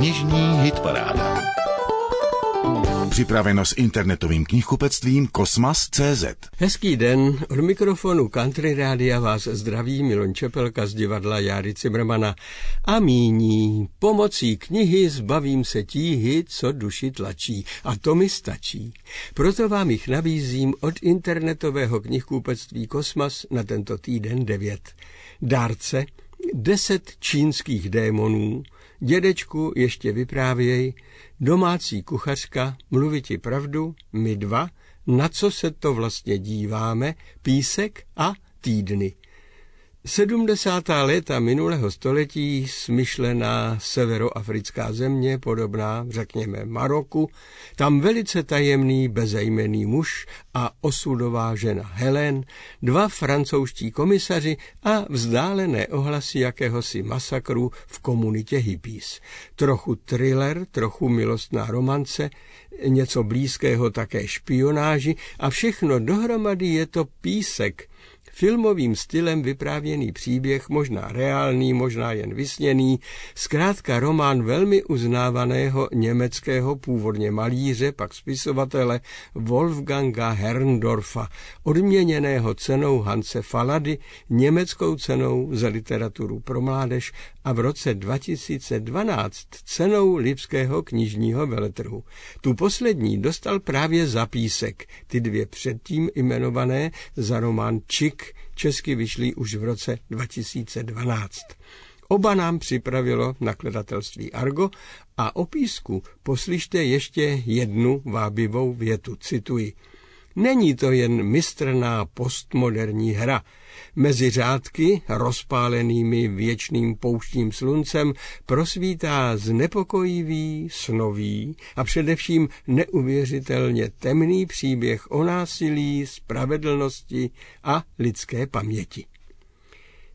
Knižní hitparáda. Připraveno s internetovým knihkupectvím Kosmas.cz Hezký den, od mikrofonu Country Rádia vás zdraví Milon Čepelka z divadla Járy Cimrmana a míní. Pomocí knihy zbavím se tíhy, co duši tlačí a to mi stačí. Proto vám jich nabízím od internetového knihkupectví Kosmas na tento týden 9. Dárce, deset čínských démonů, dědečku ještě vyprávěj, domácí kuchařka, mluviti pravdu, my dva, na co se to vlastně díváme, písek a týdny. 70. léta minulého století smyšlená severoafrická země, podobná, řekněme, Maroku, tam velice tajemný bezejmený muž a osudová žena Helen, dva francouzští komisaři a vzdálené ohlasy jakéhosi masakru v komunitě hippies. Trochu thriller, trochu milostná romance, něco blízkého také špionáži a všechno dohromady je to písek, filmovým stylem vyprávěný příběh, možná reálný, možná jen vysněný, zkrátka román velmi uznávaného německého původně malíře, pak spisovatele Wolfganga Herrndorfa, odměněného cenou Hanse Falady, německou cenou za literaturu pro mládež a v roce 2012 cenou Lipského knižního veletrhu. Tu poslední dostal právě za písek, ty dvě předtím jmenované za román Čik česky vyšly už v roce 2012. Oba nám připravilo nakladatelství Argo a o písku poslyšte ještě jednu vábivou větu, cituji. Není to jen mistrná postmoderní hra. Mezi řádky, rozpálenými věčným pouštím sluncem, prosvítá znepokojivý, snový a především neuvěřitelně temný příběh o násilí, spravedlnosti a lidské paměti.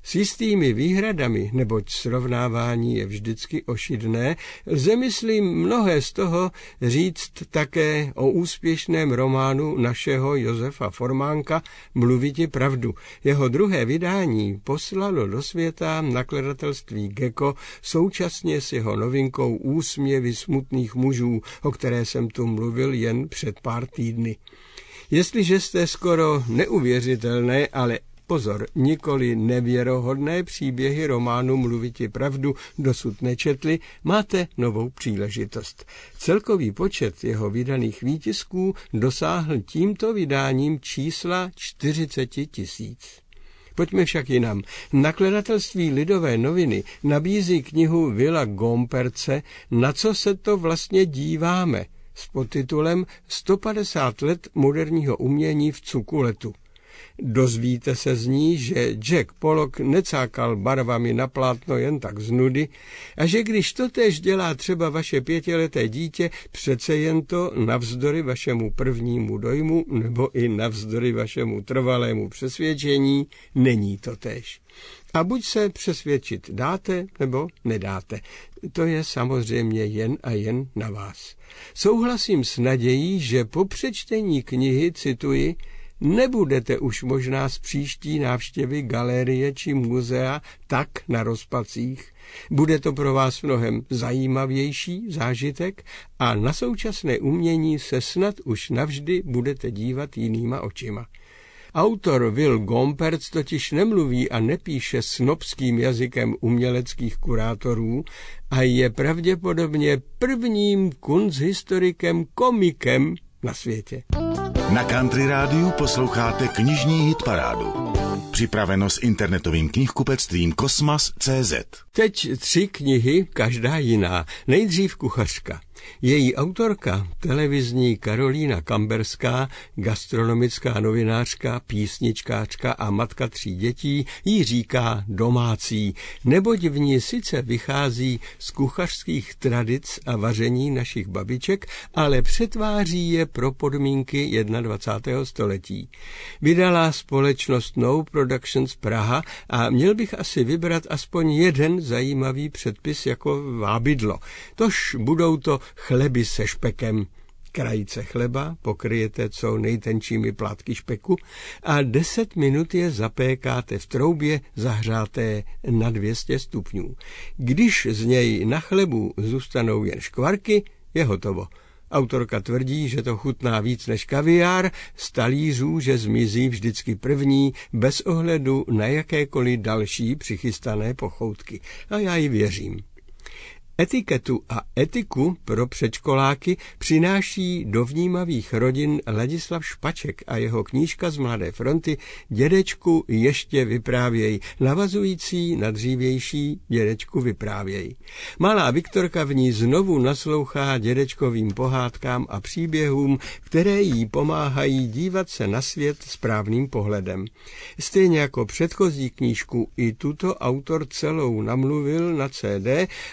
S jistými výhradami, neboť srovnávání je vždycky ošidné, lze myslím mnohé z toho říct také o úspěšném románu našeho Josefa Formánka Mluviti pravdu. Jeho druhé vydání poslalo do světa nakladatelství Gecko současně s jeho novinkou Úsměvy smutných mužů, o které jsem tu mluvil jen před pár týdny. Jestliže jste skoro neuvěřitelné, ale Pozor, nikoli nevěrohodné příběhy románu Mluviti pravdu dosud nečetli, máte novou příležitost. Celkový počet jeho vydaných výtisků dosáhl tímto vydáním čísla 40 tisíc. Pojďme však jinam. Nakladatelství Lidové noviny nabízí knihu Vila Gomperce Na co se to vlastně díváme s podtitulem 150 let moderního umění v cukuletu. Dozvíte se z ní, že Jack Pollock necákal barvami na plátno jen tak z nudy a že když to tež dělá třeba vaše pětileté dítě, přece jen to navzdory vašemu prvnímu dojmu nebo i navzdory vašemu trvalému přesvědčení není to tež. A buď se přesvědčit dáte, nebo nedáte. To je samozřejmě jen a jen na vás. Souhlasím s nadějí, že po přečtení knihy, cituji, nebudete už možná z příští návštěvy galerie či muzea tak na rozpacích. Bude to pro vás mnohem zajímavější zážitek a na současné umění se snad už navždy budete dívat jinýma očima. Autor Will Gomperz totiž nemluví a nepíše snobským jazykem uměleckých kurátorů a je pravděpodobně prvním kunsthistorikem komikem na světě. Na Country Rádiu posloucháte knižní hitparádu. Připraveno s internetovým knihkupectvím Kosmas.cz. Teď tři knihy, každá jiná. Nejdřív kuchařka. Její autorka, televizní Karolína Kamberská, gastronomická novinářka, písničkářka a matka tří dětí, jí říká domácí, neboť v ní sice vychází z kuchařských tradic a vaření našich babiček, ale přetváří je pro podmínky 21. století. Vydala společnost No Productions Praha a měl bych asi vybrat aspoň jeden zajímavý předpis jako vábidlo. Tož budou to chleby se špekem. krajice chleba, pokryjete co nejtenčími plátky špeku a 10 minut je zapékáte v troubě zahřáté na 200 stupňů. Když z něj na chlebu zůstanou jen škvarky, je hotovo. Autorka tvrdí, že to chutná víc než kaviár, z talířů, že zmizí vždycky první, bez ohledu na jakékoliv další přichystané pochoutky. A já ji věřím. Etiketu a etiku pro předškoláky přináší do vnímavých rodin Ladislav Špaček a jeho knížka z Mladé fronty Dědečku ještě vyprávěj, navazující na dřívější Dědečku vyprávěj. Malá Viktorka v ní znovu naslouchá dědečkovým pohádkám a příběhům, které jí pomáhají dívat se na svět správným pohledem. Stejně jako předchozí knížku i tuto autor celou namluvil na CD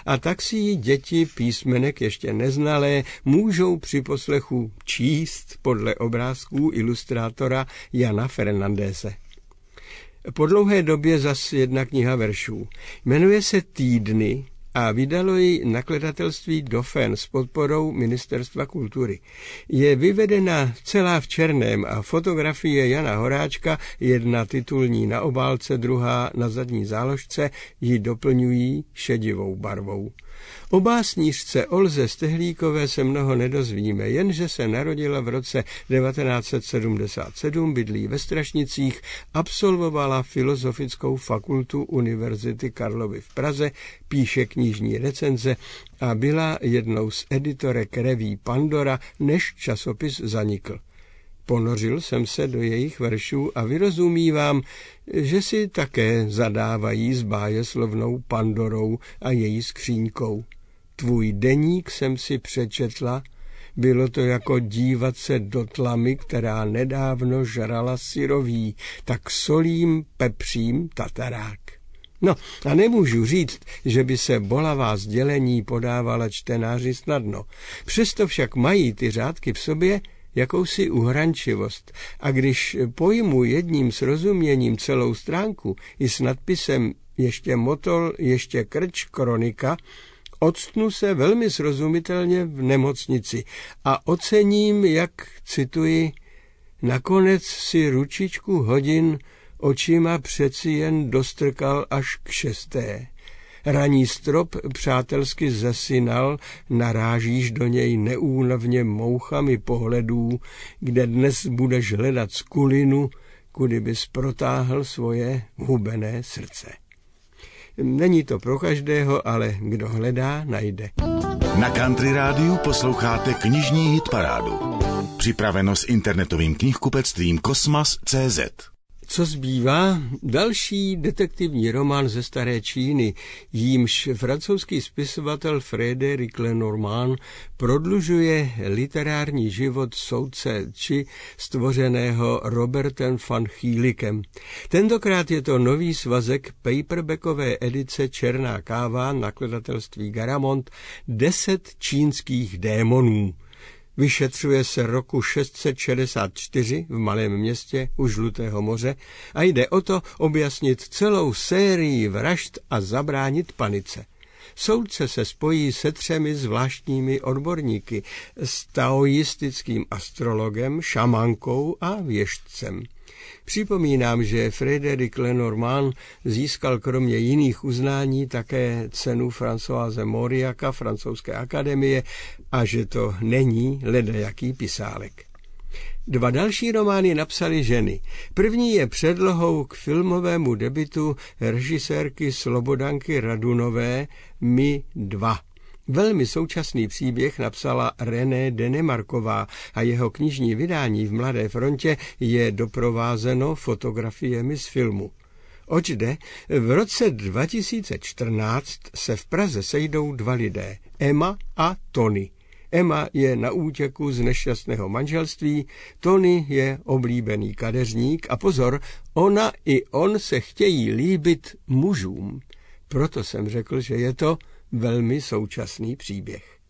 a tak si si děti písmenek ještě neznalé můžou při poslechu číst podle obrázků ilustrátora Jana Fernandéze. Po dlouhé době zas jedna kniha veršů. Jmenuje se Týdny a vydalo ji nakladatelství Dofen s podporou Ministerstva kultury. Je vyvedena celá v černém a fotografie Jana Horáčka, jedna titulní na obálce, druhá na zadní záložce, ji doplňují šedivou barvou. O básnířce Olze Stehlíkové se mnoho nedozvíme, jenže se narodila v roce 1977, bydlí ve Strašnicích, absolvovala Filozofickou fakultu Univerzity Karlovy v Praze, píše knižní recenze a byla jednou z editorek reví Pandora, než časopis zanikl. Ponořil jsem se do jejich veršů a vyrozumívám, že si také zadávají s bájeslovnou Pandorou a její skříňkou. Tvůj deník jsem si přečetla, bylo to jako dívat se do tlamy, která nedávno žrala syrový, tak solím, pepřím tatarák. No a nemůžu říct, že by se bolavá sdělení podávala čtenáři snadno. Přesto však mají ty řádky v sobě jakousi uhrančivost. A když pojmu jedním srozuměním celou stránku i s nadpisem ještě motol, ještě krč, kronika, odstnu se velmi srozumitelně v nemocnici a ocením, jak cituji, nakonec si ručičku hodin očima přeci jen dostrkal až k šesté. Raní strop přátelsky zesinal, narážíš do něj neúnavně mouchami pohledů, kde dnes budeš hledat skulinu, kudy bys protáhl svoje hubené srdce. Není to pro každého, ale kdo hledá, najde. Na Country Rádiu posloucháte knižní hitparádu. Připraveno s internetovým knihkupectvím Kosmas.cz. Co zbývá? Další detektivní román ze staré Číny, jímž francouzský spisovatel Frédéric Lenormand prodlužuje literární život soudce či stvořeného Robertem van Chýlikem. Tentokrát je to nový svazek paperbackové edice Černá káva nakladatelství Garamond Deset čínských démonů. Vyšetřuje se roku 664 v malém městě u Žlutého moře a jde o to objasnit celou sérii vražd a zabránit panice. Soudce se spojí se třemi zvláštními odborníky, s taoistickým astrologem, šamankou a věštcem. Připomínám, že Frédéric Lenormand získal kromě jiných uznání také cenu Françoise Moriaka francouzské akademie a že to není ledajaký pisálek. Dva další romány napsali ženy. První je předlohou k filmovému debitu režisérky Slobodanky Radunové My 2. Velmi současný příběh napsala René Denemarková a jeho knižní vydání v Mladé frontě je doprovázeno fotografiemi z filmu. Oč jde? V roce 2014 se v Praze sejdou dva lidé, Emma a Tony. Emma je na útěku z nešťastného manželství, Tony je oblíbený kadeřník a pozor, ona i on se chtějí líbit mužům. Proto jsem řekl, že je to velmi současný příběh.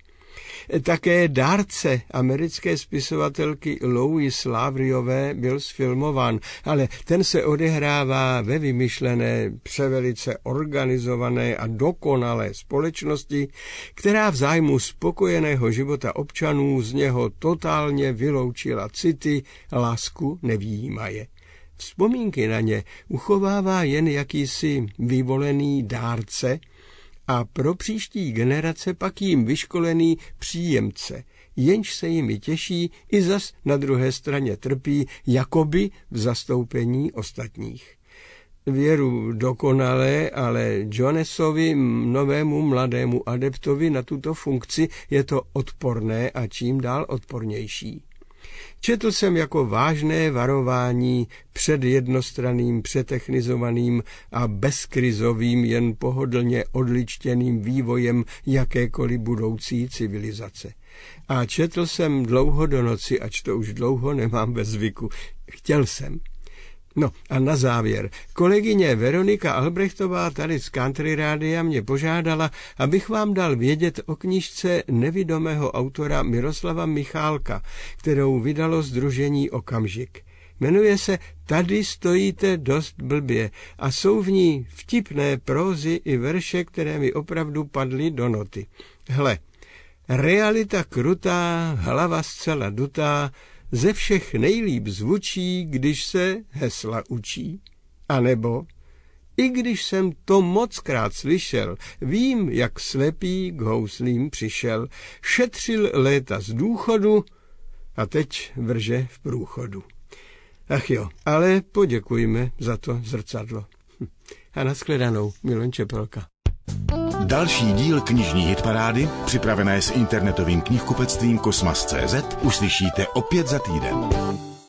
Také dárce americké spisovatelky Louis Lavriové byl sfilmován, ale ten se odehrává ve vymyšlené, převelice organizované a dokonalé společnosti, která v zájmu spokojeného života občanů z něho totálně vyloučila city, lásku nevýjímaje. Vzpomínky na ně uchovává jen jakýsi vyvolený dárce a pro příští generace pak jim vyškolený příjemce, jenž se jimi těší i zas na druhé straně trpí, jakoby v zastoupení ostatních. Věru dokonale, ale Jonesovi, novému mladému adeptovi na tuto funkci, je to odporné a čím dál odpornější. Četl jsem jako vážné varování před jednostranným, přetechnizovaným a bezkrizovým, jen pohodlně odličtěným vývojem jakékoliv budoucí civilizace. A četl jsem dlouho do noci, ač to už dlouho nemám ve zvyku. Chtěl jsem. No a na závěr. Kolegyně Veronika Albrechtová tady z Country Rádia mě požádala, abych vám dal vědět o knižce nevidomého autora Miroslava Michálka, kterou vydalo Združení Okamžik. Jmenuje se Tady stojíte dost blbě a jsou v ní vtipné prózy i verše, které mi opravdu padly do noty. Hle, realita krutá, hlava zcela dutá, ze všech nejlíp zvučí, když se hesla učí. A nebo, i když jsem to mockrát slyšel, vím, jak slepý k houslím přišel, šetřil léta z důchodu a teď vrže v průchodu. Ach jo, ale poděkujme za to zrcadlo. A nashledanou, Milon Čepelka. Další díl knižní hitparády, připravené s internetovým knihkupectvím Kosmas.cz, uslyšíte opět za týden.